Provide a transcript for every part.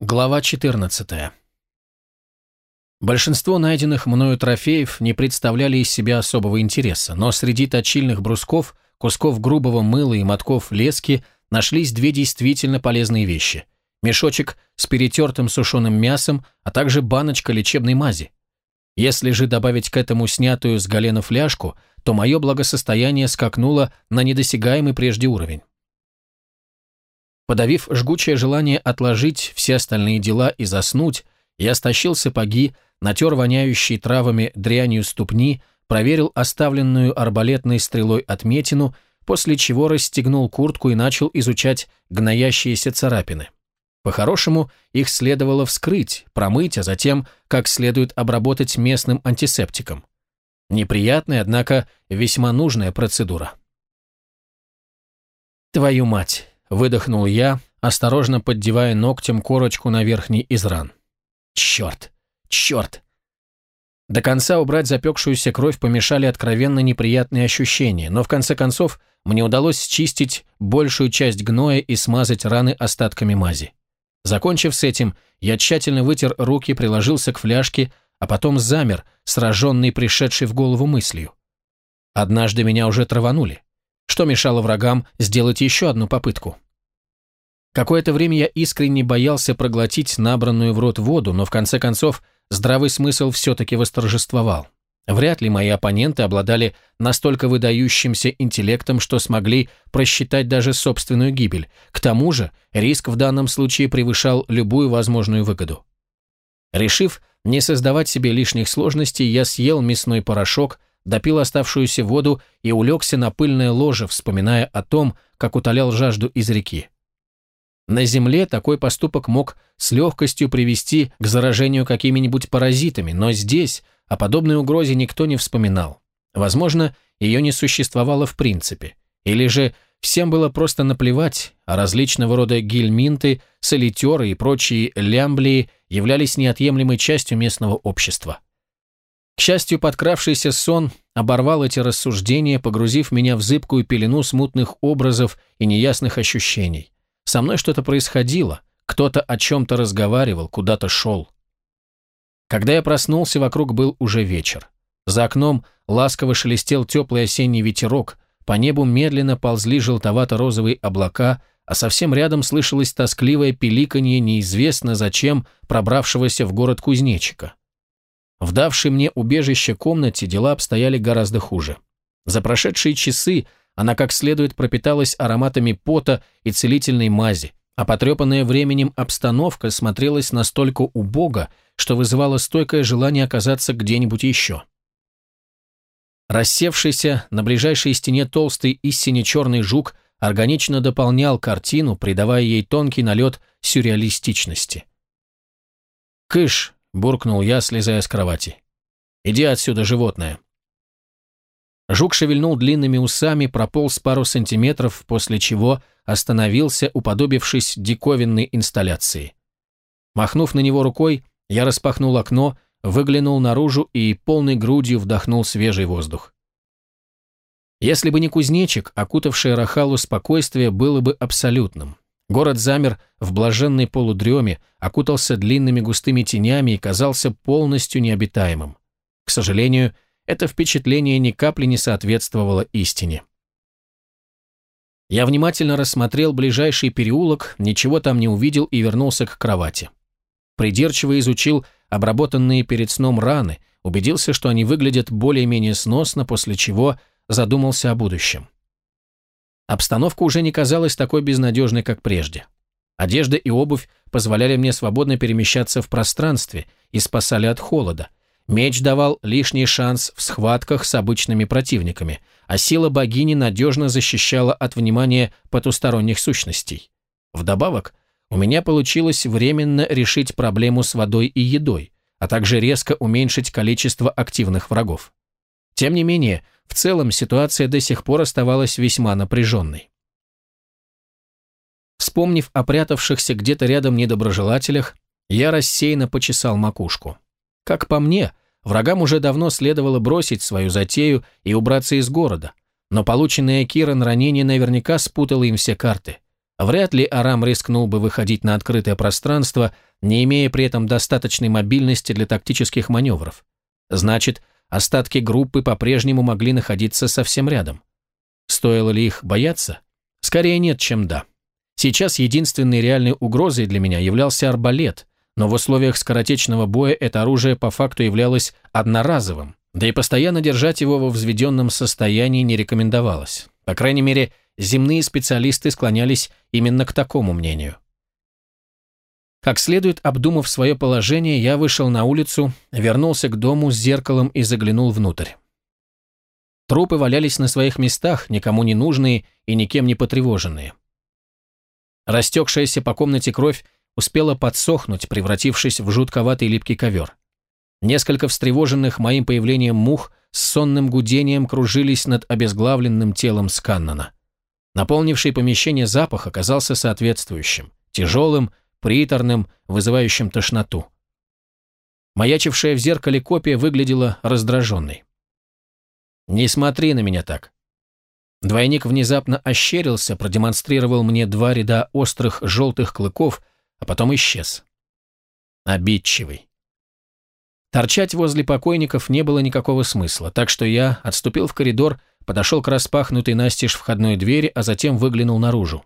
Глава 14. Большинство найденных мною трофеев не представляли из себя особого интереса, но среди точильных брусков, кусков грубого мыла и мотков лески нашлись две действительно полезные вещи. Мешочек с перетертым сушеным мясом, а также баночка лечебной мази. Если же добавить к этому снятую с галена фляжку, то мое благосостояние скакнуло на недосягаемый прежде уровень. Подавив жгучее желание отложить все остальные дела и заснуть, я стащил сапоги, натер воняющие травами дрянью ступни, проверил оставленную арбалетной стрелой отметину, после чего расстегнул куртку и начал изучать гноящиеся царапины. По-хорошему, их следовало вскрыть, промыть, а затем как следует обработать местным антисептиком. Неприятная, однако весьма нужная процедура. «Твою мать!» Выдохнул я, осторожно поддевая ногтем корочку на верхний из ран. Черт! Черт! До конца убрать запекшуюся кровь помешали откровенно неприятные ощущения, но в конце концов мне удалось счистить большую часть гноя и смазать раны остатками мази. Закончив с этим, я тщательно вытер руки, приложился к фляжке, а потом замер, сраженный пришедшей в голову мыслью. Однажды меня уже траванули. Что мешало врагам сделать еще одну попытку? Какое-то время я искренне боялся проглотить набранную в рот воду, но в конце концов здравый смысл все-таки восторжествовал. Вряд ли мои оппоненты обладали настолько выдающимся интеллектом, что смогли просчитать даже собственную гибель. К тому же риск в данном случае превышал любую возможную выгоду. Решив не создавать себе лишних сложностей, я съел мясной порошок, допил оставшуюся воду и улегся на пыльное ложе, вспоминая о том, как утолял жажду из реки. На Земле такой поступок мог с легкостью привести к заражению какими-нибудь паразитами, но здесь о подобной угрозе никто не вспоминал. Возможно, ее не существовало в принципе. Или же всем было просто наплевать, а различного рода гельминты, солитеры и прочие лямблии являлись неотъемлемой частью местного общества. К счастью, подкравшийся сон оборвал эти рассуждения, погрузив меня в зыбкую пелену смутных образов и неясных ощущений. Со мной что-то происходило, кто-то о чем-то разговаривал, куда-то шел. Когда я проснулся, вокруг был уже вечер. За окном ласково шелестел теплый осенний ветерок, по небу медленно ползли желтовато-розовые облака, а совсем рядом слышалось тоскливое пиликанье неизвестно зачем пробравшегося в город кузнечика. В давшей мне убежище комнате дела обстояли гораздо хуже. За прошедшие часы она как следует пропиталась ароматами пота и целительной мази, а потрепанная временем обстановка смотрелась настолько убого, что вызывало стойкое желание оказаться где-нибудь еще. Рассевшийся на ближайшей стене толстый и сине-черный жук органично дополнял картину, придавая ей тонкий налет сюрреалистичности. «Кыш!» Буркнул я, слезая с кровати. «Иди отсюда, животное!» Жук шевельнул длинными усами, прополз пару сантиметров, после чего остановился, уподобившись диковинной инсталляции. Махнув на него рукой, я распахнул окно, выглянул наружу и полной грудью вдохнул свежий воздух. Если бы не кузнечик, окутавшее Рахалу спокойствие было бы абсолютным. Город замер в блаженной полудреме, окутался длинными густыми тенями и казался полностью необитаемым. К сожалению, это впечатление ни капли не соответствовало истине. Я внимательно рассмотрел ближайший переулок, ничего там не увидел и вернулся к кровати. Придирчиво изучил обработанные перед сном раны, убедился, что они выглядят более-менее сносно, после чего задумался о будущем. Обстановка уже не казалась такой безнадежной, как прежде. Одежда и обувь позволяли мне свободно перемещаться в пространстве и спасали от холода. Меч давал лишний шанс в схватках с обычными противниками, а сила богини надежно защищала от внимания потусторонних сущностей. Вдобавок, у меня получилось временно решить проблему с водой и едой, а также резко уменьшить количество активных врагов. Тем не менее, в целом ситуация до сих пор оставалась весьма напряженной. Вспомнив о прятавшихся где-то рядом недоброжелателях, я рассеянно почесал макушку. Как по мне, врагам уже давно следовало бросить свою затею и убраться из города, но полученное Киран ранение наверняка спутало им все карты. Вряд ли Арам рискнул бы выходить на открытое пространство, не имея при этом достаточной мобильности для тактических маневров. Значит, остатки группы по-прежнему могли находиться совсем рядом. Стоило ли их бояться? Скорее нет, чем да. Сейчас единственной реальной угрозой для меня являлся арбалет, но в условиях скоротечного боя это оружие по факту являлось одноразовым, да и постоянно держать его во взведенном состоянии не рекомендовалось. По крайней мере, земные специалисты склонялись именно к такому мнению. Как следует обдумав свое положение, я вышел на улицу, вернулся к дому с зеркалом и заглянул внутрь. Трупы валялись на своих местах, никому не нужные и никем не потревоженные. Растекшаяся по комнате кровь успела подсохнуть, превратившись в жутковатый липкий ковер. Несколько встревоженных моим появлением мух с сонным гудением кружились над обезглавленным телом Сканнона. Наполнивший помещение запах оказался соответствующим, тяжелым, приторным, вызывающим тошноту. Маячившая в зеркале копия выглядела раздраженной. «Не смотри на меня так». Двойник внезапно ощерился, продемонстрировал мне два ряда острых желтых клыков, а потом исчез. Обидчивый. Торчать возле покойников не было никакого смысла, так что я отступил в коридор, подошел к распахнутой настежь входной двери, а затем выглянул наружу.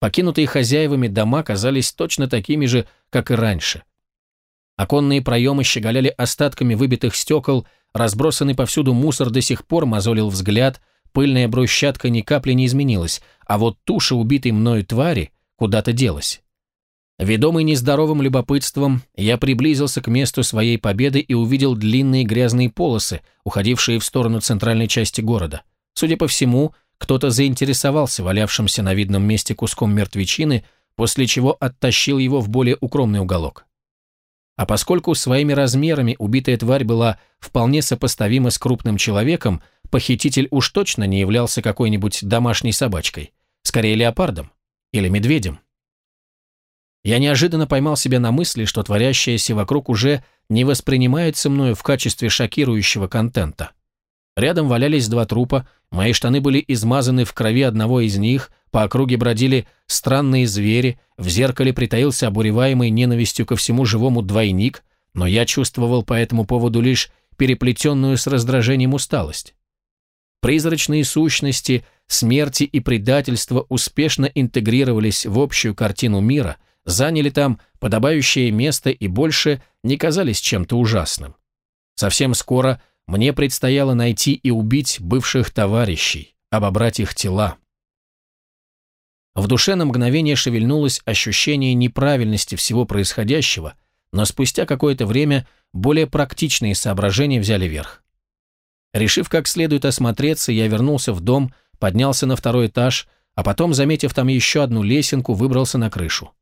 Покинутые хозяевами дома казались точно такими же, как и раньше. Оконные проемы щеголяли остатками выбитых стекол, разбросанный повсюду мусор до сих пор мозолил взгляд, пыльная брусчатка ни капли не изменилась, а вот туша убитой мною твари куда-то делась. Ведомый нездоровым любопытством, я приблизился к месту своей победы и увидел длинные грязные полосы, уходившие в сторону центральной части города. Судя по всему, кто-то заинтересовался валявшимся на видном месте куском мертвечины, после чего оттащил его в более укромный уголок. А поскольку своими размерами убитая тварь была вполне сопоставима с крупным человеком, похититель уж точно не являлся какой-нибудь домашней собачкой, скорее леопардом или медведем. Я неожиданно поймал себя на мысли, что творящееся вокруг уже не воспринимается мною в качестве шокирующего контента. Рядом валялись два трупа, мои штаны были измазаны в крови одного из них, по округе бродили странные звери, в зеркале притаился обуреваемый ненавистью ко всему живому двойник, но я чувствовал по этому поводу лишь переплетенную с раздражением усталость. Призрачные сущности, смерти и предательства успешно интегрировались в общую картину мира – заняли там подобающее место и больше не казались чем-то ужасным. Совсем скоро мне предстояло найти и убить бывших товарищей, обобрать их тела. В душе на мгновение шевельнулось ощущение неправильности всего происходящего, но спустя какое-то время более практичные соображения взяли верх. Решив как следует осмотреться, я вернулся в дом, поднялся на второй этаж, а потом, заметив там еще одну лесенку, выбрался на крышу.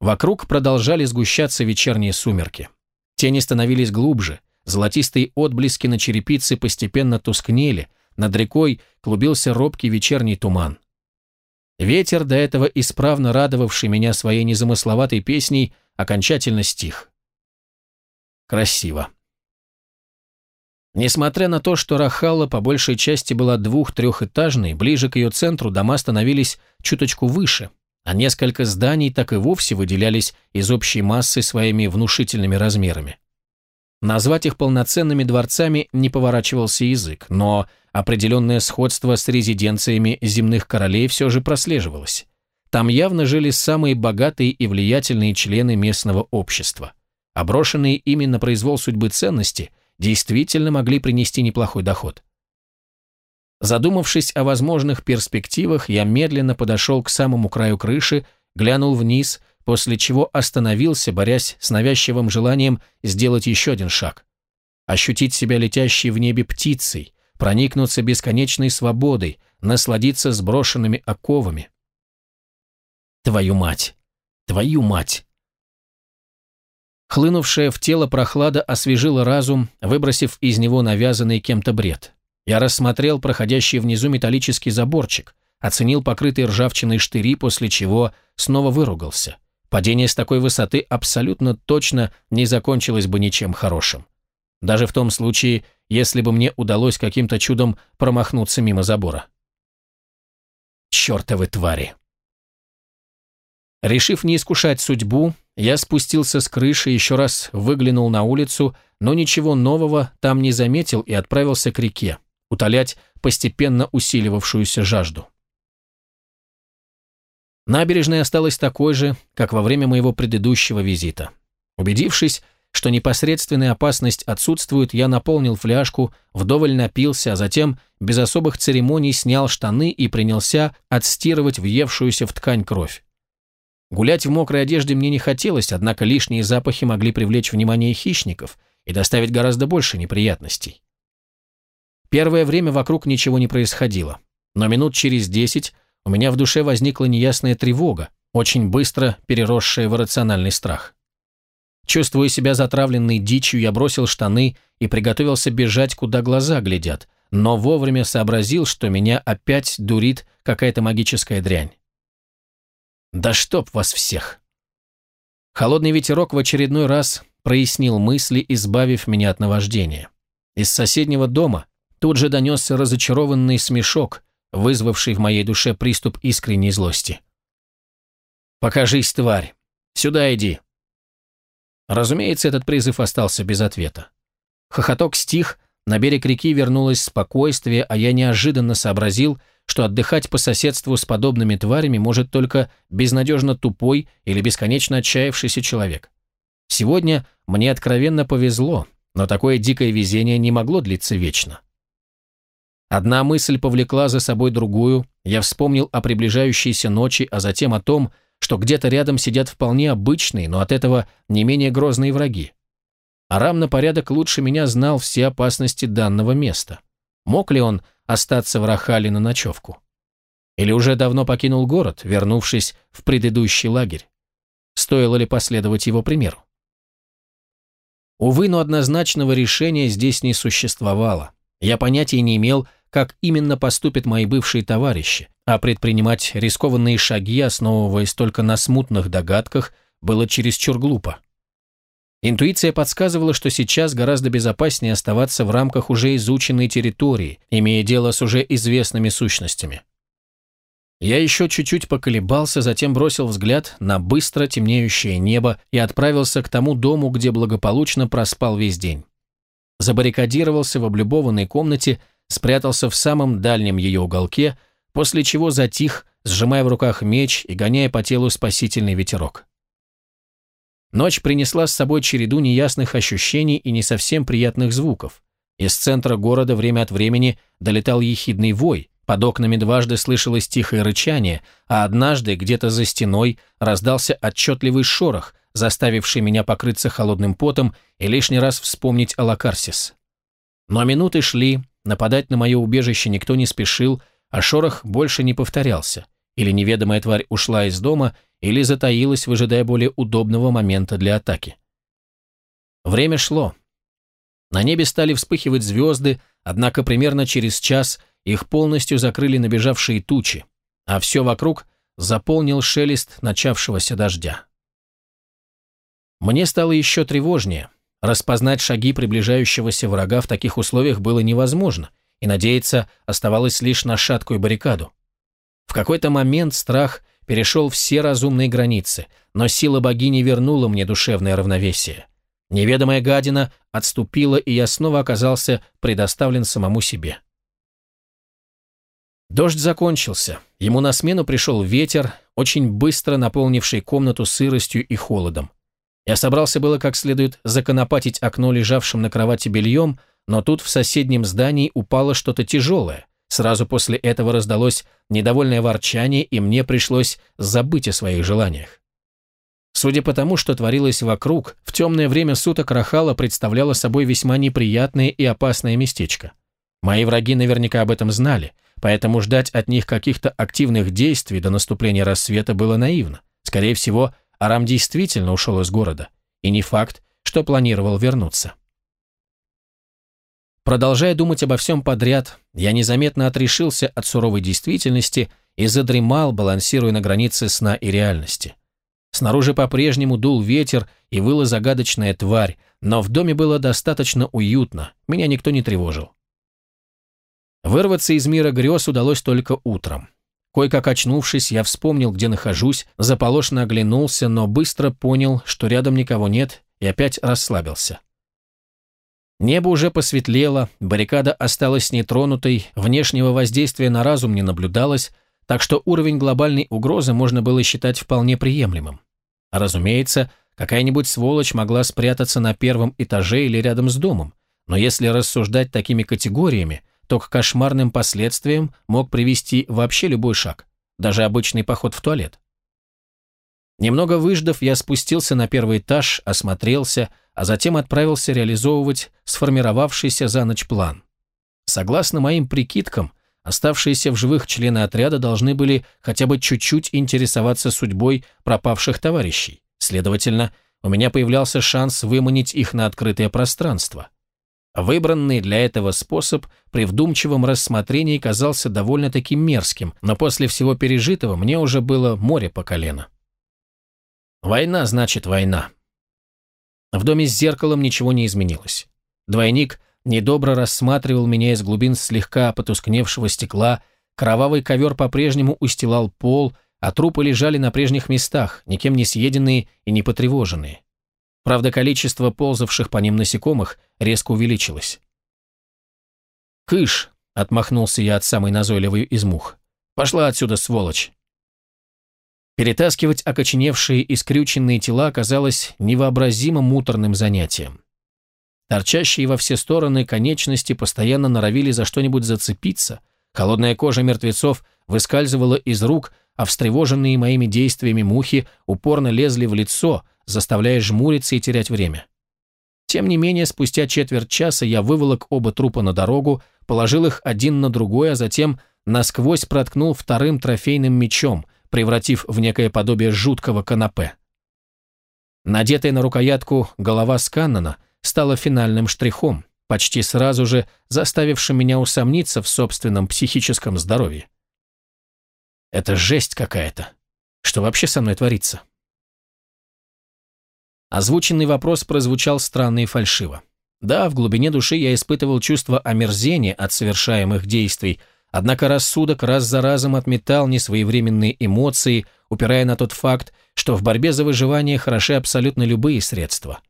Вокруг продолжали сгущаться вечерние сумерки. Тени становились глубже, золотистые отблески на черепице постепенно тускнели, над рекой клубился робкий вечерний туман. Ветер, до этого исправно радовавший меня своей незамысловатой песней, окончательно стих. Красиво. Несмотря на то, что Рахалла по большей части была двух-трехэтажной, ближе к ее центру дома становились чуточку выше – а несколько зданий так и вовсе выделялись из общей массы своими внушительными размерами. Назвать их полноценными дворцами не поворачивался язык, но определенное сходство с резиденциями земных королей все же прослеживалось. Там явно жили самые богатые и влиятельные члены местного общества. Оброшенные ими на произвол судьбы ценности действительно могли принести неплохой доход. Задумавшись о возможных перспективах, я медленно подошел к самому краю крыши, глянул вниз, после чего остановился, борясь с навязчивым желанием сделать еще один шаг. Ощутить себя летящей в небе птицей, проникнуться бесконечной свободой, насладиться сброшенными оковами. Твою мать! Твою мать! Хлынувшая в тело прохлада освежила разум, выбросив из него навязанный кем-то бред. Я рассмотрел проходящий внизу металлический заборчик, оценил покрытые ржавчиной штыри, после чего снова выругался. Падение с такой высоты абсолютно точно не закончилось бы ничем хорошим. Даже в том случае, если бы мне удалось каким-то чудом промахнуться мимо забора. Чёртовы твари! Решив не искушать судьбу, я спустился с крыши, еще раз выглянул на улицу, но ничего нового там не заметил и отправился к реке, утолять постепенно усиливавшуюся жажду. Набережная осталась такой же, как во время моего предыдущего визита. Убедившись, что непосредственная опасность отсутствует, я наполнил фляжку, вдоволь напился, а затем без особых церемоний снял штаны и принялся отстирывать въевшуюся в ткань кровь. Гулять в мокрой одежде мне не хотелось, однако лишние запахи могли привлечь внимание хищников и доставить гораздо больше неприятностей. Первое время вокруг ничего не происходило, но минут через десять у меня в душе возникла неясная тревога, очень быстро переросшая в рациональный страх. Чувствуя себя затравленной дичью, я бросил штаны и приготовился бежать, куда глаза глядят, но вовремя сообразил, что меня опять дурит какая-то магическая дрянь. Да чтоб вас всех! Холодный ветерок в очередной раз прояснил мысли, избавив меня от наваждения. Из соседнего дома тут же донесся разочарованный смешок, вызвавший в моей душе приступ искренней злости. «Покажись, тварь! Сюда иди!» Разумеется, этот призыв остался без ответа. Хохоток стих, на берег реки вернулось спокойствие, а я неожиданно сообразил, что отдыхать по соседству с подобными тварями может только безнадежно тупой или бесконечно отчаявшийся человек. Сегодня мне откровенно повезло, но такое дикое везение не могло длиться вечно. Одна мысль повлекла за собой другую, я вспомнил о приближающейся ночи, а затем о том, что где-то рядом сидят вполне обычные, но от этого не менее грозные враги. Арам на порядок лучше меня знал все опасности данного места. Мог ли он остаться в Рахале на ночевку? Или уже давно покинул город, вернувшись в предыдущий лагерь? Стоило ли последовать его примеру? Увы, но однозначного решения здесь не существовало. Я понятия не имел, как именно поступят мои бывшие товарищи, а предпринимать рискованные шаги, основываясь только на смутных догадках, было чересчур глупо. Интуиция подсказывала, что сейчас гораздо безопаснее оставаться в рамках уже изученной территории, имея дело с уже известными сущностями. Я еще чуть-чуть поколебался, затем бросил взгляд на быстро темнеющее небо и отправился к тому дому, где благополучно проспал весь день. Забаррикадировался в облюбованной комнате, спрятался в самом дальнем ее уголке, после чего затих, сжимая в руках меч и гоняя по телу спасительный ветерок. Ночь принесла с собой череду неясных ощущений и не совсем приятных звуков. Из центра города время от времени долетал ехидный вой, под окнами дважды слышалось тихое рычание, а однажды где-то за стеной раздался отчетливый шорох, заставивший меня покрыться холодным потом и лишний раз вспомнить о Лакарсис. Но минуты шли, нападать на мое убежище никто не спешил, а шорох больше не повторялся. Или неведомая тварь ушла из дома, или затаилась, выжидая более удобного момента для атаки. Время шло. На небе стали вспыхивать звезды, однако примерно через час их полностью закрыли набежавшие тучи, а все вокруг заполнил шелест начавшегося дождя. Мне стало еще тревожнее. Распознать шаги приближающегося врага в таких условиях было невозможно, и надеяться оставалось лишь на шаткую баррикаду. В какой-то момент страх перешел все разумные границы, но сила богини вернула мне душевное равновесие. Неведомая гадина отступила, и я снова оказался предоставлен самому себе. Дождь закончился. Ему на смену пришел ветер, очень быстро наполнивший комнату сыростью и холодом. Я собрался было как следует законопатить окно лежавшим на кровати бельем, но тут в соседнем здании упало что-то тяжелое. Сразу после этого раздалось недовольное ворчание, и мне пришлось забыть о своих желаниях. Судя по тому, что творилось вокруг, в темное время суток Рахала представляла собой весьма неприятное и опасное местечко. Мои враги наверняка об этом знали, поэтому ждать от них каких-то активных действий до наступления рассвета было наивно. Скорее всего, Арам действительно ушел из города, и не факт, что планировал вернуться. Продолжая думать обо всем подряд, я незаметно отрешился от суровой действительности и задремал, балансируя на границе сна и реальности. Снаружи по-прежнему дул ветер и выла загадочная тварь, но в доме было достаточно уютно, меня никто не тревожил. Вырваться из мира грез удалось только утром. Кое-как очнувшись, я вспомнил, где нахожусь, заполошно оглянулся, но быстро понял, что рядом никого нет, и опять расслабился. Небо уже посветлело, баррикада осталась нетронутой, внешнего воздействия на разум не наблюдалось, так что уровень глобальной угрозы можно было считать вполне приемлемым. Разумеется, какая-нибудь сволочь могла спрятаться на первом этаже или рядом с домом, но если рассуждать такими категориями, то к кошмарным последствиям мог привести вообще любой шаг, даже обычный поход в туалет. Немного выждав, я спустился на первый этаж, осмотрелся, а затем отправился реализовывать сформировавшийся за ночь план. Согласно моим прикидкам, оставшиеся в живых члены отряда должны были хотя бы чуть-чуть интересоваться судьбой пропавших товарищей. Следовательно, у меня появлялся шанс выманить их на открытое пространство. Выбранный для этого способ при вдумчивом рассмотрении казался довольно-таки мерзким, но после всего пережитого мне уже было море по колено. Война значит война. В доме с зеркалом ничего не изменилось. Двойник недобро рассматривал меня из глубин слегка потускневшего стекла, кровавый ковер по-прежнему устилал пол, а трупы лежали на прежних местах, никем не съеденные и не потревоженные. Правда, количество ползавших по ним насекомых резко увеличилось. «Кыш!» — отмахнулся я от самой назойливой из мух. «Пошла отсюда, сволочь!» Перетаскивать окоченевшие и скрюченные тела оказалось невообразимо муторным занятием. Торчащие во все стороны конечности постоянно норовили за что-нибудь зацепиться, холодная кожа мертвецов выскальзывала из рук, а встревоженные моими действиями мухи упорно лезли в лицо, заставляя жмуриться и терять время. Тем не менее, спустя четверть часа я выволок оба трупа на дорогу, положил их один на другой, а затем насквозь проткнул вторым трофейным мечом – превратив в некое подобие жуткого канапе. Надетая на рукоятку голова Сканнона стала финальным штрихом, почти сразу же заставившим меня усомниться в собственном психическом здоровье. Это жесть какая-то. Что вообще со мной творится? Озвученный вопрос прозвучал странно и фальшиво. Да, в глубине души я испытывал чувство омерзения от совершаемых действий, Однако рассудок раз за разом отметал несвоевременные эмоции, упирая на тот факт, что в борьбе за выживание хороши абсолютно любые средства.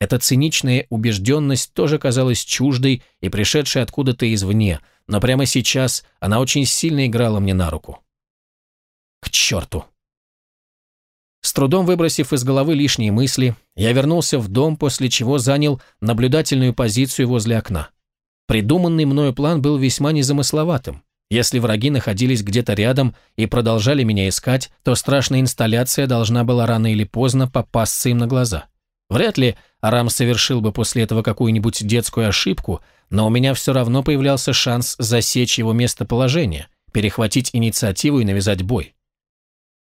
Эта циничная убежденность тоже казалась чуждой и пришедшей откуда-то извне, но прямо сейчас она очень сильно играла мне на руку. К черту! С трудом выбросив из головы лишние мысли, я вернулся в дом, после чего занял наблюдательную позицию возле окна. Придуманный мною план был весьма незамысловатым. Если враги находились где-то рядом и продолжали меня искать, то страшная инсталляция должна была рано или поздно попасться им на глаза. Вряд ли Арам совершил бы после этого какую-нибудь детскую ошибку, но у меня все равно появлялся шанс засечь его местоположение, перехватить инициативу и навязать бой.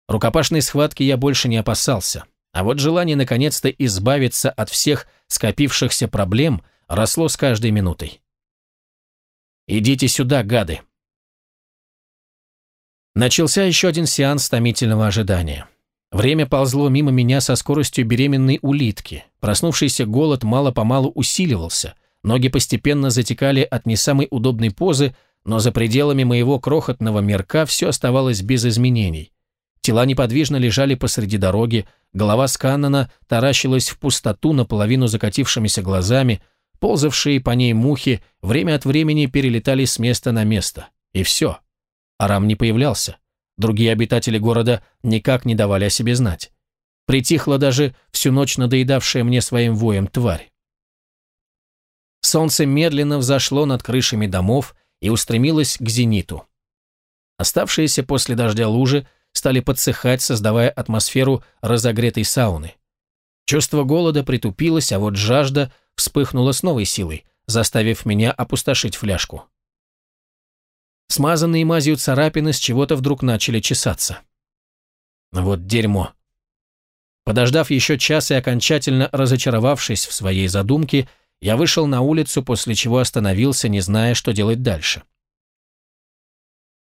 Рукопашной схватки я больше не опасался, а вот желание наконец-то избавиться от всех скопившихся проблем росло с каждой минутой. «Идите сюда, гады!» Начался еще один сеанс томительного ожидания. Время ползло мимо меня со скоростью беременной улитки. Проснувшийся голод мало-помалу усиливался. Ноги постепенно затекали от не самой удобной позы, но за пределами моего крохотного мирка все оставалось без изменений. Тела неподвижно лежали посреди дороги, голова Сканнона таращилась в пустоту наполовину закатившимися глазами, Ползавшие по ней мухи время от времени перелетали с места на место. И все. Арам не появлялся. Другие обитатели города никак не давали о себе знать. Притихла даже всю ночь надоедавшая мне своим воем тварь. Солнце медленно взошло над крышами домов и устремилось к зениту. Оставшиеся после дождя лужи стали подсыхать, создавая атмосферу разогретой сауны. Чувство голода притупилось, а вот жажда вспыхнула с новой силой, заставив меня опустошить фляжку. Смазанные мазью царапины с чего-то вдруг начали чесаться. Вот дерьмо. Подождав еще час и окончательно разочаровавшись в своей задумке, я вышел на улицу, после чего остановился, не зная, что делать дальше.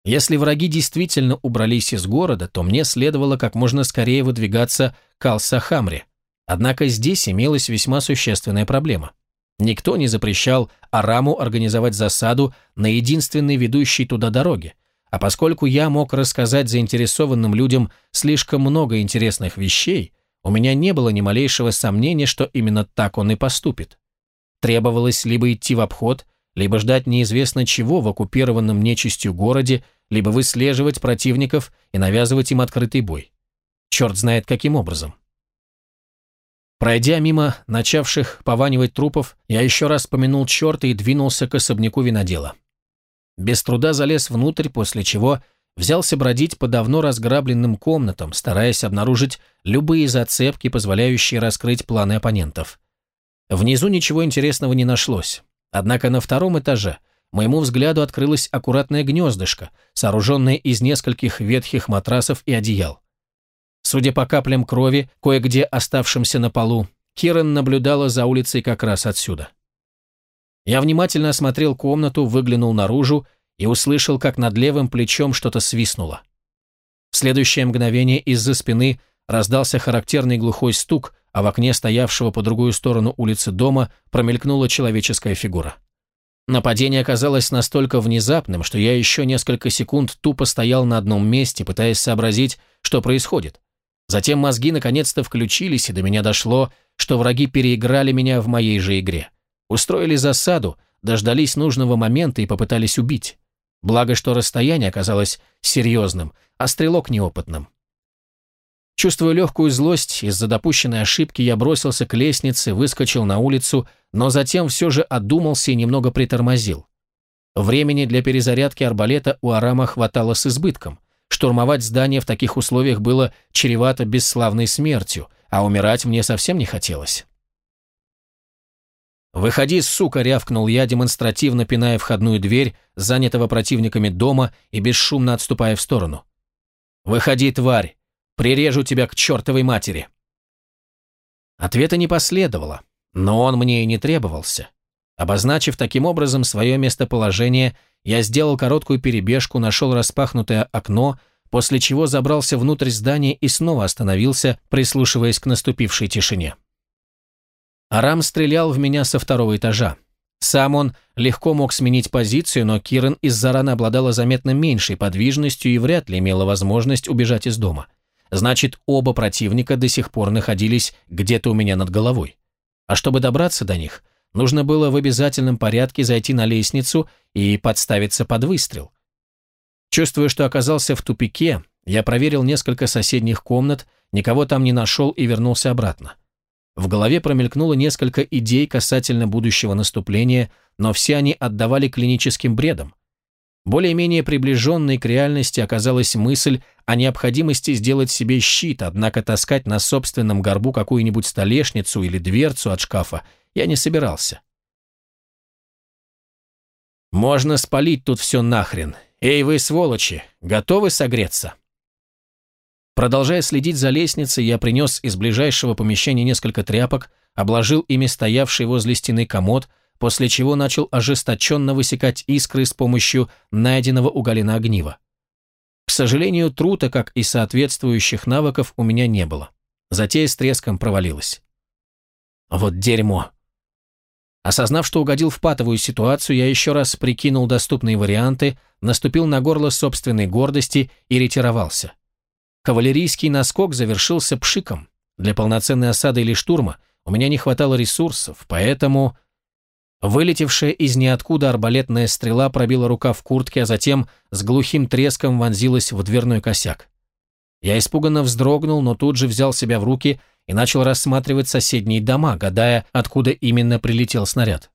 Если враги действительно убрались из города, то мне следовало как можно скорее выдвигаться к Алсахамре, Однако здесь имелась весьма существенная проблема. Никто не запрещал Араму организовать засаду на единственной ведущей туда дороге, а поскольку я мог рассказать заинтересованным людям слишком много интересных вещей, у меня не было ни малейшего сомнения, что именно так он и поступит. Требовалось либо идти в обход, либо ждать неизвестно чего в оккупированном нечистью городе, либо выслеживать противников и навязывать им открытый бой. Черт знает каким образом. Пройдя мимо начавших пованивать трупов, я еще раз помянул черта и двинулся к особняку винодела. Без труда залез внутрь, после чего взялся бродить по давно разграбленным комнатам, стараясь обнаружить любые зацепки, позволяющие раскрыть планы оппонентов. Внизу ничего интересного не нашлось. Однако на втором этаже моему взгляду открылось аккуратное гнездышко, сооруженное из нескольких ветхих матрасов и одеял. Судя по каплям крови, кое-где оставшимся на полу, Киран наблюдала за улицей как раз отсюда. Я внимательно осмотрел комнату, выглянул наружу и услышал, как над левым плечом что-то свистнуло. В следующее мгновение из-за спины раздался характерный глухой стук, а в окне стоявшего по другую сторону улицы дома промелькнула человеческая фигура. Нападение оказалось настолько внезапным, что я еще несколько секунд тупо стоял на одном месте, пытаясь сообразить, что происходит. Затем мозги наконец-то включились, и до меня дошло, что враги переиграли меня в моей же игре. Устроили засаду, дождались нужного момента и попытались убить. Благо, что расстояние оказалось серьезным, а стрелок неопытным. Чувствуя легкую злость, из-за допущенной ошибки я бросился к лестнице, выскочил на улицу, но затем все же одумался и немного притормозил. Времени для перезарядки арбалета у Арама хватало с избытком. Штурмовать здание в таких условиях было чревато бесславной смертью, а умирать мне совсем не хотелось. «Выходи, сука!» — рявкнул я, демонстративно пиная входную дверь, занятого противниками дома и бесшумно отступая в сторону. «Выходи, тварь! Прирежу тебя к чертовой матери!» Ответа не последовало, но он мне и не требовался. Обозначив таким образом свое местоположение, я сделал короткую перебежку, нашел распахнутое окно, после чего забрался внутрь здания и снова остановился, прислушиваясь к наступившей тишине. Арам стрелял в меня со второго этажа. Сам он легко мог сменить позицию, но Киран из-за раны обладала заметно меньшей подвижностью и вряд ли имела возможность убежать из дома. Значит, оба противника до сих пор находились где-то у меня над головой. А чтобы добраться до них, нужно было в обязательном порядке зайти на лестницу и подставиться под выстрел. Чувствуя, что оказался в тупике, я проверил несколько соседних комнат, никого там не нашел и вернулся обратно. В голове промелькнуло несколько идей касательно будущего наступления, но все они отдавали клиническим бредам. Более-менее приближенной к реальности оказалась мысль о необходимости сделать себе щит, однако таскать на собственном горбу какую-нибудь столешницу или дверцу от шкафа я не собирался. «Можно спалить тут все нахрен. Эй, вы, сволочи, готовы согреться?» Продолжая следить за лестницей, я принес из ближайшего помещения несколько тряпок, обложил ими стоявший возле стены комод, после чего начал ожесточенно высекать искры с помощью найденного у Галина огнива. К сожалению, трута, как и соответствующих навыков, у меня не было. Затея с треском провалилась. Вот дерьмо. Осознав, что угодил в патовую ситуацию, я еще раз прикинул доступные варианты, наступил на горло собственной гордости и ретировался. Кавалерийский наскок завершился пшиком. Для полноценной осады или штурма у меня не хватало ресурсов, поэтому... Вылетевшая из ниоткуда арбалетная стрела пробила рука в куртке, а затем с глухим треском вонзилась в дверной косяк. Я испуганно вздрогнул, но тут же взял себя в руки и начал рассматривать соседние дома, гадая, откуда именно прилетел снаряд.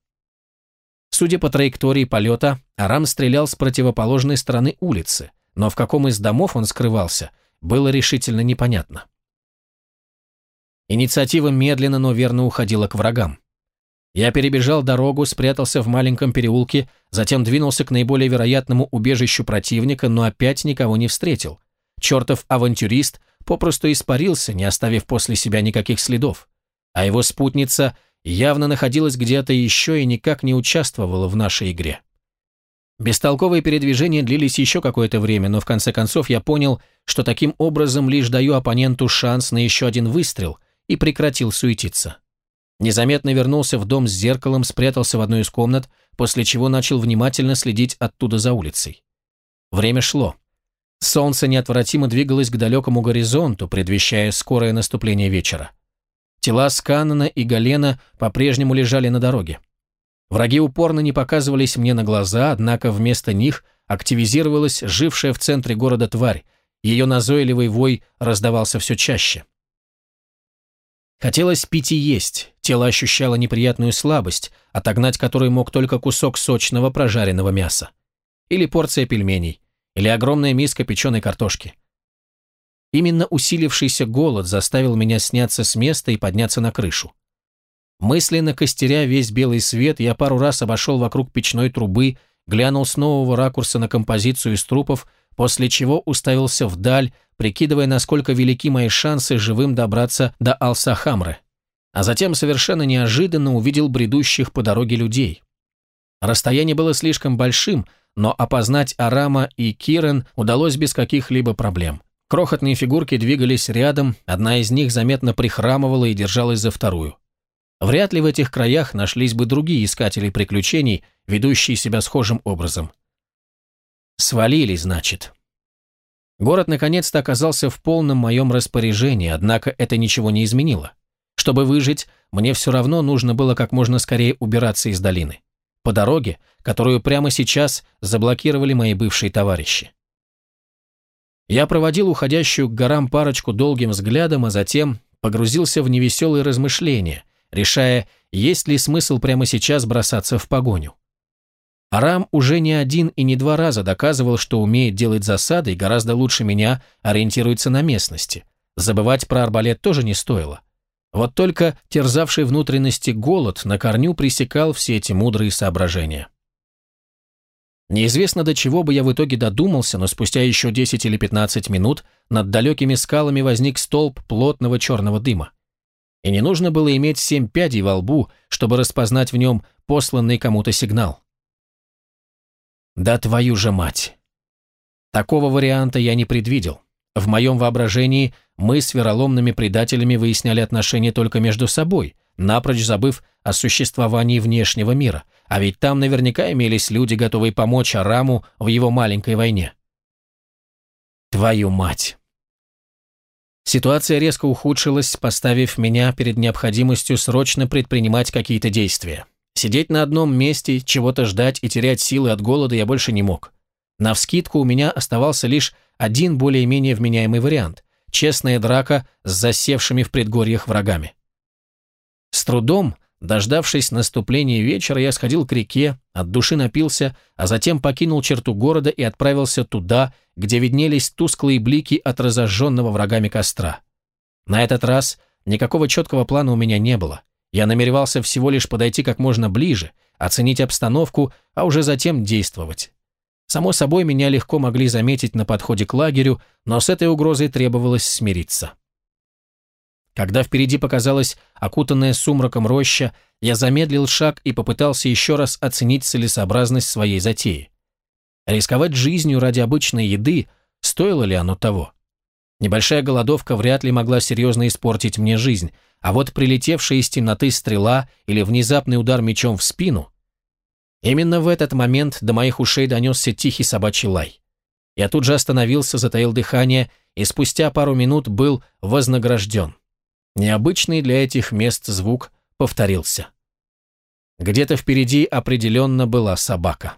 Судя по траектории полета, Арам стрелял с противоположной стороны улицы, но в каком из домов он скрывался – было решительно непонятно. Инициатива медленно, но верно уходила к врагам. Я перебежал дорогу, спрятался в маленьком переулке, затем двинулся к наиболее вероятному убежищу противника, но опять никого не встретил. Чертов авантюрист попросту испарился, не оставив после себя никаких следов. А его спутница явно находилась где-то еще и никак не участвовала в нашей игре. Бестолковые передвижения длились еще какое-то время, но в конце концов я понял, что таким образом лишь даю оппоненту шанс на еще один выстрел и прекратил суетиться. Незаметно вернулся в дом с зеркалом, спрятался в одной из комнат, после чего начал внимательно следить оттуда за улицей. Время шло. Солнце неотвратимо двигалось к далекому горизонту, предвещая скорое наступление вечера. Тела Сканана и Галена по-прежнему лежали на дороге. Враги упорно не показывались мне на глаза, однако вместо них активизировалась жившая в центре города тварь, ее назойливый вой раздавался все чаще. Хотелось пить и есть, тело ощущало неприятную слабость, отогнать которую мог только кусок сочного прожаренного мяса. Или порция пельменей, или огромная миска печеной картошки. Именно усилившийся голод заставил меня сняться с места и подняться на крышу. Мысленно костеря весь белый свет, я пару раз обошел вокруг печной трубы, глянул с нового ракурса на композицию из трупов, после чего уставился вдаль, прикидывая, насколько велики мои шансы живым добраться до Алсахамры. А затем совершенно неожиданно увидел бредущих по дороге людей. Расстояние было слишком большим, но опознать Арама и Кирен удалось без каких-либо проблем. Крохотные фигурки двигались рядом, одна из них заметно прихрамывала и держалась за вторую. Вряд ли в этих краях нашлись бы другие искатели приключений, ведущие себя схожим образом. Свалили, значит. Город наконец-то оказался в полном моем распоряжении, однако это ничего не изменило. Чтобы выжить, мне все равно нужно было как можно скорее убираться из долины. По дороге, которую прямо сейчас заблокировали мои бывшие товарищи. Я проводил уходящую к горам парочку долгим взглядом, а затем погрузился в невеселые размышления, решая, есть ли смысл прямо сейчас бросаться в погоню. Арам уже не один и не два раза доказывал, что умеет делать засады и гораздо лучше меня ориентируется на местности. Забывать про арбалет тоже не стоило. Вот только терзавший внутренности голод на корню пресекал все эти мудрые соображения. Неизвестно до чего бы я в итоге додумался, но спустя еще 10 или 15 минут над далекими скалами возник столб плотного черного дыма. И не нужно было иметь семь пядей во лбу, чтобы распознать в нем посланный кому-то сигнал. Да твою же мать! Такого варианта я не предвидел. В моем воображении мы с вероломными предателями выясняли отношения только между собой, напрочь забыв о существовании внешнего мира, а ведь там наверняка имелись люди, готовые помочь Араму в его маленькой войне. Твою мать! Ситуация резко ухудшилась, поставив меня перед необходимостью срочно предпринимать какие-то действия. Сидеть на одном месте, чего-то ждать и терять силы от голода я больше не мог. Навскидку у меня оставался лишь один более-менее вменяемый вариант – честная драка с засевшими в предгорьях врагами. С трудом, дождавшись наступления вечера, я сходил к реке, от души напился, а затем покинул черту города и отправился туда, где виднелись тусклые блики от разожженного врагами костра. На этот раз никакого четкого плана у меня не было – я намеревался всего лишь подойти как можно ближе, оценить обстановку, а уже затем действовать. Само собой, меня легко могли заметить на подходе к лагерю, но с этой угрозой требовалось смириться. Когда впереди показалась окутанная сумраком роща, я замедлил шаг и попытался еще раз оценить целесообразность своей затеи. Рисковать жизнью ради обычной еды, стоило ли оно того? Небольшая голодовка вряд ли могла серьезно испортить мне жизнь, а вот прилетевшая из темноты стрела или внезапный удар мечом в спину... Именно в этот момент до моих ушей донесся тихий собачий лай. Я тут же остановился, затаил дыхание и спустя пару минут был вознагражден. Необычный для этих мест звук повторился. Где-то впереди определенно была собака.